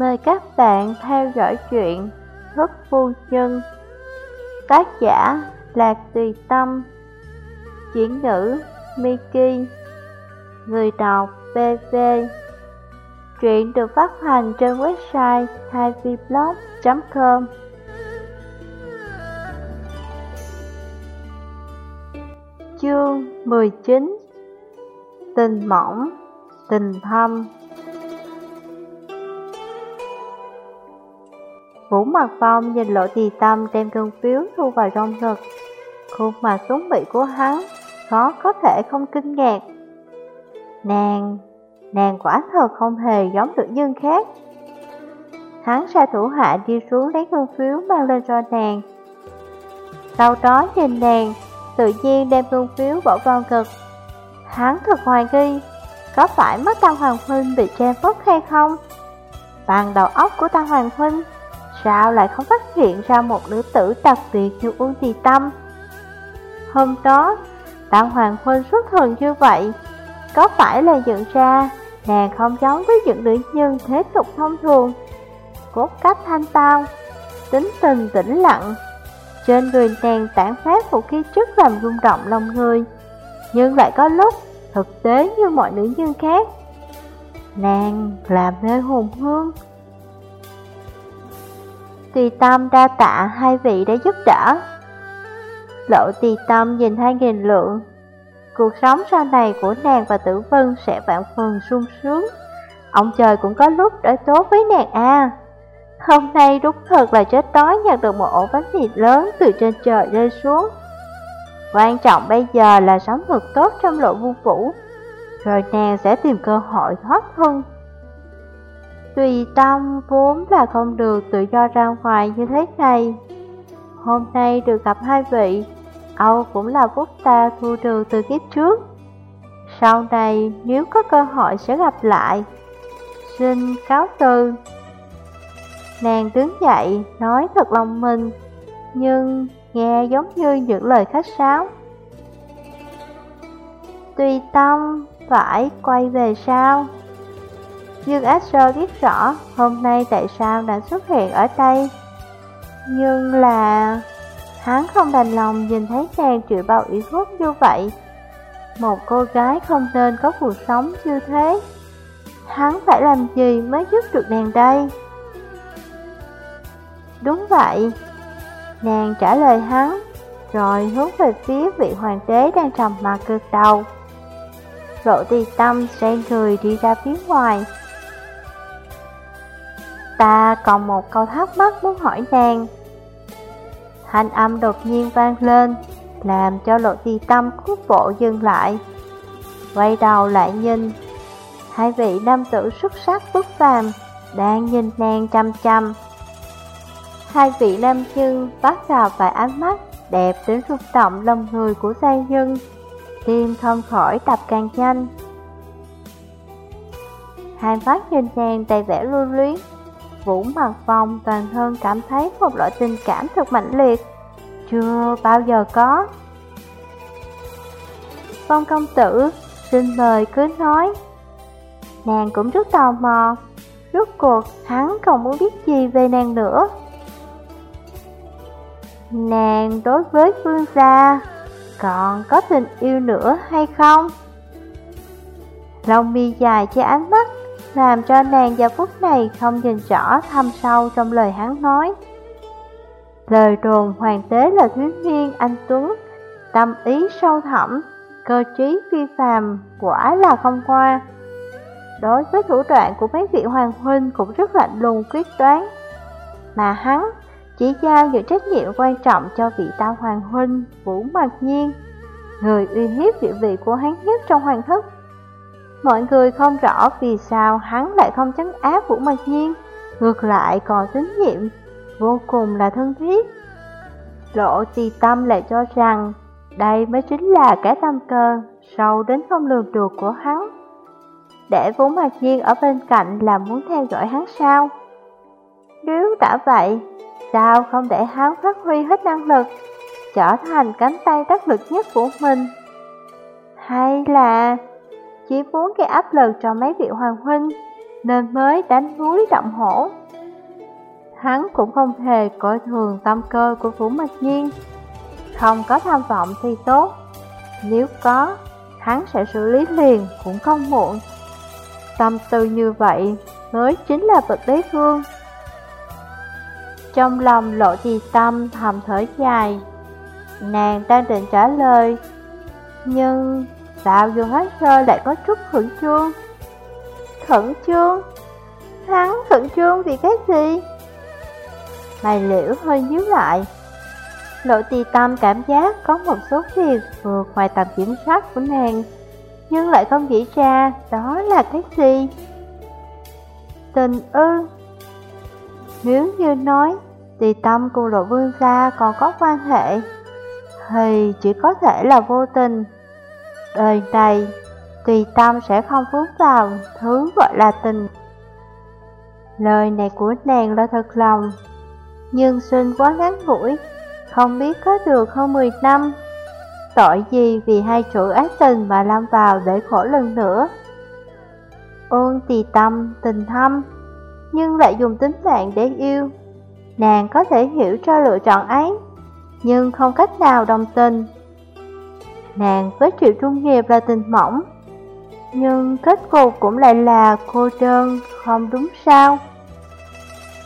Mời các bạn theo dõi chuyện Thức Phu Nhân. Tác giả Lạc Tùy Tâm. Chuyển ngữ Miki. Người đọc BV Truyện được phát hành trên website 2vblog.com Chương 19 Tình mỏng, tình thâm. Vũ mặt phong nhìn lộ tì tâm đem cơn phiếu thu vào trong ngực. Khuôn mặt xuống bị của hắn Khó có thể không kinh ngạc. Nàng, nàng quả thật không hề giống được nhân khác. Hắn sai thủ hạ đi xuống lấy cơn phiếu mang lên cho nàng. Sau đó nhìn nàng, tự nhiên đem cơn phiếu bỏ vào ngực. Hắn thật hoài nghi, có phải mất Tăng Hoàng Huynh bị che phất hay không? Bằng đầu óc của Tăng Hoàng Huynh Sao lại không phát hiện ra một nữ tử đặc biệt như Uông Thị Tâm? Hôm đó tam Hoàng Huynh xuất thần như vậy, Có phải là nhận ra Nàng không giống với những nữ nhân thế tục thông thường? Cốt cách thanh tao, Tính tình tĩnh lặng, Trên người nàng tản phát một khí chất làm rung động lòng người, Nhưng lại có lúc thực tế như mọi nữ nhân khác. Nàng là mê hồn hương Tùy tâm đa tạ hai vị đã giúp đỡ. Lộ tùy tâm nhìn hai nghìn lượng. Cuộc sống sau này của nàng và tử vân sẽ vạn phần sung sướng. Ông trời cũng có lúc đối tốt với nàng à Hôm nay đúng thật là chết đói nhặt được một ổ bánh mì lớn từ trên trời rơi xuống. Quan trọng bây giờ là sống thật tốt trong lộ vu phủ Rồi nàng sẽ tìm cơ hội thoát thân. Tùy tâm vốn là không được tự do ra ngoài như thế này. Hôm nay được gặp hai vị, Âu cũng là phúc ta thu được từ kiếp trước. Sau này nếu có cơ hội sẽ gặp lại. Xin cáo từ. Nàng đứng dậy, nói thật lòng mình, Nhưng nghe giống như những lời khách sáo. Tùy tâm, phải quay về sao? Nhưng Asher biết rõ, hôm nay tại sao đã xuất hiện ở đây? Nhưng là... Hắn không đành lòng nhìn thấy nàng chịu bao ủy khuất như vậy. Một cô gái không nên có cuộc sống như thế. Hắn phải làm gì mới giúp được nàng đây? Đúng vậy. Nàng trả lời hắn, Rồi hướng về phía vị hoàng đế đang trầm mặt cực đầu. Lộ tì tâm xoay người đi ra phía ngoài. Ta còn một câu thắc mắc muốn hỏi nàng. Thanh âm đột nhiên vang lên, Làm cho lộ tì tâm khúc bộ dừng lại. Quay đầu lại nhìn, Hai vị nam tử xuất sắc bất phàm Đang nhìn nàng chăm chăm. Hai vị nam nhân bắt vào vài ánh mắt Đẹp đến rung động lòng người của giai nhân, Tim không khỏi tập càng nhanh. Hai mắt nhìn nàng đầy vẻ lưu luyến Vũ mặt vòng toàn thân cảm thấy một loại tình cảm thật mạnh liệt. Chưa bao giờ có. Phong công tử, xin mời cứ nói. Nàng cũng rất tò mò. Rốt cuộc hắn không muốn biết gì về nàng nữa? Nàng đối với phương gia Còn có tình yêu nữa hay không? Lòng mi dài che ánh mắt làm cho nàng giờ phút này không nhìn rõ thâm sâu trong lời hắn nói. Lời đồn hoàng tế là thuyết viên anh Tuấn, tâm ý sâu thẳm, cơ trí phi phàm, quả là không qua. Đối với thủ đoạn của mấy vị hoàng huynh cũng rất lạnh lùng quyết đoán, mà hắn chỉ giao những trách nhiệm quan trọng cho vị tao hoàng huynh Vũ Mạc Nhiên, người uy hiếp địa vị của hắn nhất trong hoàng thất. Mọi người không rõ vì sao hắn lại không chấn áp Vũ Mạc Nhiên, ngược lại còn tín nhiệm, vô cùng là thân thiết. Lộ trì tâm lại cho rằng đây mới chính là cái tâm cơ sâu đến không lường được của hắn. Để Vũ Mạc Nhiên ở bên cạnh là muốn theo dõi hắn sao? Nếu đã vậy, sao không để hắn phát huy hết năng lực, trở thành cánh tay đắc lực nhất của mình? Hay là chỉ muốn gây áp lực cho mấy vị hoàng huynh, nên mới đánh núi động hổ. Hắn cũng không hề coi thường tâm cơ của Vũ Mạch Nhiên. Không có tham vọng thì tốt, nếu có, hắn sẽ xử lý liền cũng không muộn. Tâm tư như vậy mới chính là vật đế vương. Trong lòng lộ trì tâm thầm thở dài, nàng đang định trả lời, nhưng sao Dương Ái Sơ lại có chút khẩn trương? Khẩn trương? Hắn khẩn trương vì cái gì? Mày liễu hơi nhíu lại. Lộ tì tâm cảm giác có một số việc vượt ngoài tầm kiểm soát của nàng, nhưng lại không nghĩ ra đó là cái gì. Tình ư? Nếu như nói tì tâm cùng lộ vương gia còn có quan hệ, thì chỉ có thể là vô tình. Đời này, tùy tâm sẽ không vướng vào thứ gọi là tình. Lời này của nàng là thật lòng, nhưng sinh quá ngắn ngủi, không biết có được hơn 10 năm. Tội gì vì hai chữ ác tình mà lâm vào để khổ lần nữa. Ôn tì tâm, tình thâm, nhưng lại dùng tính mạng để yêu. Nàng có thể hiểu cho lựa chọn ấy, nhưng không cách nào đồng tình. Nàng với triệu trung nghiệp là tình mỏng, nhưng kết cục cũng lại là cô đơn, không đúng sao?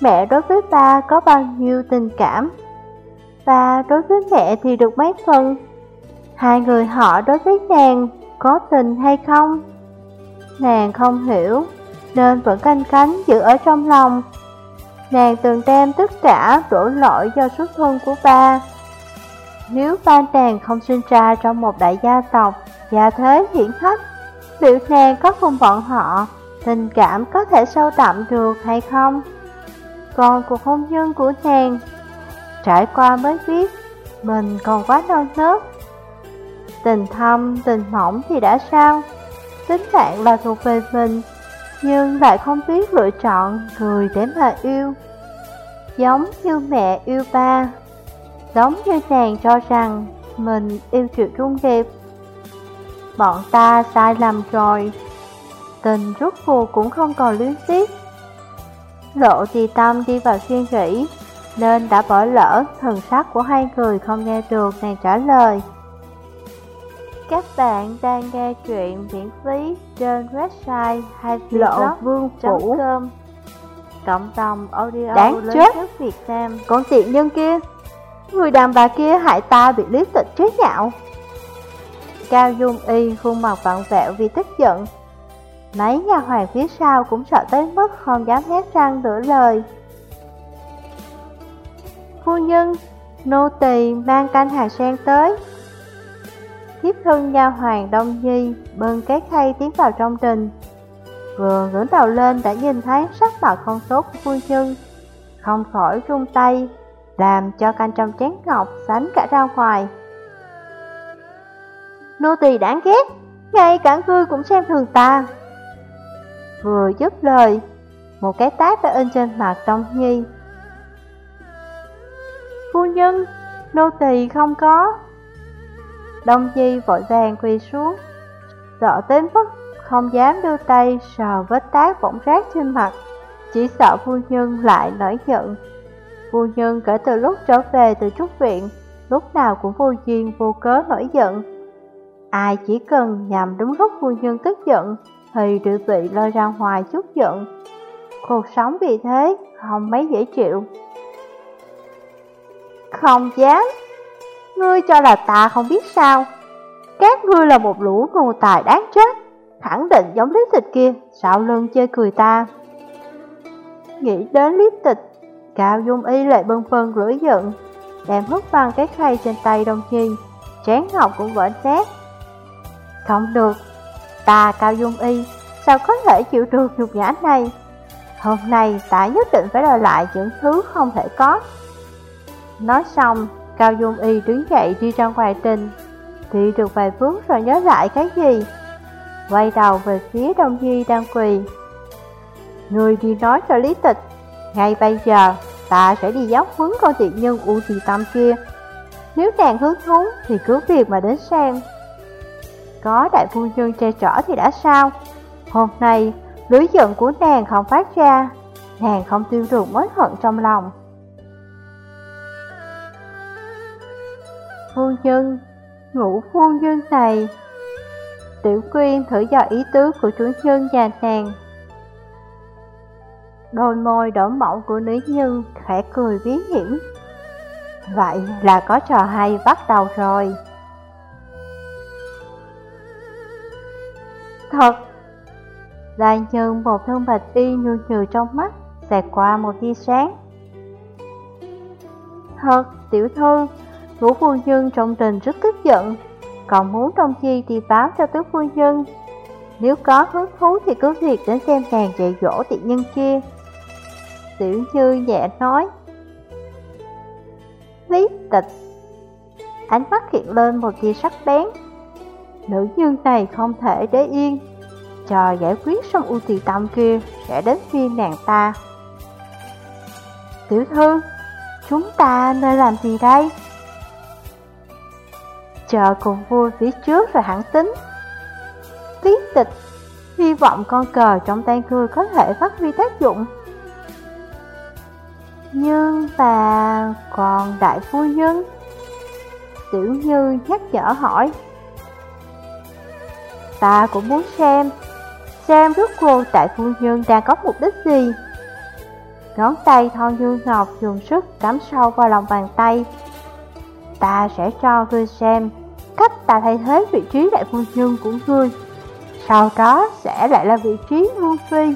Mẹ đối với ba có bao nhiêu tình cảm? Ba đối với mẹ thì được mấy phần? Hai người họ đối với nàng có tình hay không? Nàng không hiểu, nên vẫn canh cánh giữ ở trong lòng. Nàng từng đem tất cả đổ lỗi do xuất thân của ba. Nếu ban nàng không sinh ra trong một đại gia tộc, gia thế hiển hách, liệu nàng có cùng bọn họ, tình cảm có thể sâu đậm được hay không? Còn cuộc hôn nhân của nàng, trải qua mới biết, mình còn quá non nớt. Tình thâm, tình mỏng thì đã sao? Tính mạng là thuộc về mình, nhưng lại không biết lựa chọn người để mà yêu. Giống như mẹ yêu ba, giống như nàng cho rằng mình yêu triệu trung nghiệp. Bọn ta sai lầm rồi, tình rút cuộc cũng không còn luyến tiếc. Lộ trì tâm đi vào suy nghĩ, nên đã bỏ lỡ thần sắc của hai người không nghe được nàng trả lời. Các bạn đang nghe chuyện miễn phí trên website hay lộ vương phủ cộng đồng audio Đáng chết. Việt Nam. Con tiện nhân kia, người đàn bà kia hại ta bị lý tịch chế nhạo. Cao Dung Y khuôn mặt vặn vẹo vì tức giận. Mấy nhà hoàng phía sau cũng sợ tới mức không dám hét răng nửa lời. Phu nhân, nô tỳ mang canh hàng sen tới. Thiếp thân nha hoàng Đông Nhi bưng cái khay tiến vào trong đình. Vừa ngẩng đầu lên đã nhìn thấy sắc mặt không tốt của phu nhân, không khỏi run tay, làm cho canh trong chén ngọc sánh cả ra ngoài. Nô tỳ đáng ghét, ngay cả ngươi cũng xem thường ta. Vừa dứt lời, một cái tát đã in trên mặt Đông Nhi. Phu nhân, nô tỳ không có. Đông Nhi vội vàng quỳ xuống, sợ tới mức không dám đưa tay sờ vết tát bỗng rác trên mặt, chỉ sợ phu nhân lại nổi giận. Phu nhân kể từ lúc trở về từ trúc viện, lúc nào cũng vô duyên vô cớ nổi giận. Ai chỉ cần nhằm đúng lúc phu nhân tức giận, thì tự bị lôi ra ngoài chút giận. Cuộc sống vì thế không mấy dễ chịu. Không dám, ngươi cho là ta không biết sao. Các ngươi là một lũ ngu tài đáng chết khẳng định giống lý tịch kia, xạo lưng chơi cười ta. Nghĩ đến lý tịch, Cao Dung Y lại bưng phân lưỡi giận, đem hút văng cái khay trên tay Đông Nhi, chén ngọc cũng vỡ nát. Không được, ta Cao Dung Y, sao có thể chịu được nhục nhã này? Hôm nay ta nhất định phải đòi lại những thứ không thể có. Nói xong, Cao Dung Y đứng dậy đi ra ngoài trình, thì được vài bước rồi nhớ lại cái gì quay đầu về phía Đông Nhi đang quỳ. Người đi nói cho Lý Tịch, ngay bây giờ ta sẽ đi giáo huấn con tiện nhân U Trì Tâm kia. Nếu nàng hứng thú thì cứ việc mà đến xem. Có đại phu nhân che chở thì đã sao? Hôm nay Lưới giận của nàng không phát ra, nàng không tiêu được mối hận trong lòng. Phu nhân, ngủ phu nhân này. Tiểu quyên thử dò ý tứ của chủ nhân nhà nàng. Đôi môi đỏ mỏng của nữ nhân khẽ cười bí hiểm. Vậy là có trò hay bắt đầu rồi. Thật là nhân một thân bạch y nhu nhừ trong mắt Xẹt qua một tia sáng Thật, tiểu thư Ngũ phu nhân trong tình rất tức giận Còn muốn trong chi thì báo cho tứ phu nhân Nếu có hứng thú thì cứ việc đến xem nàng dạy dỗ tiện nhân kia Tiểu như nhẹ nói. Lý tịch. Ánh mắt hiện lên một tia sắc bén. Nữ nhân này không thể để yên. Chờ giải quyết xong ưu tì tâm kia, Sẽ đến phiên nàng ta. Tiểu thư, Chúng ta nên làm gì đây? Chờ cùng vui phía trước rồi hẳn tính. Lý tịch, Hy vọng con cờ trong tay ngươi có thể phát huy tác dụng. Nhưng bà còn đại phu nhân. Tiểu Như nhắc nhở hỏi. Ta cũng muốn xem Xem rốt cuộc đại phu nhân đang có mục đích gì. Ngón tay thon như ngọc dùng sức cắm sâu vào lòng bàn tay. Ta sẽ cho ngươi xem cách ta thay thế vị trí đại phu nhân của ngươi. Sau đó sẽ lại là vị trí Hương Phi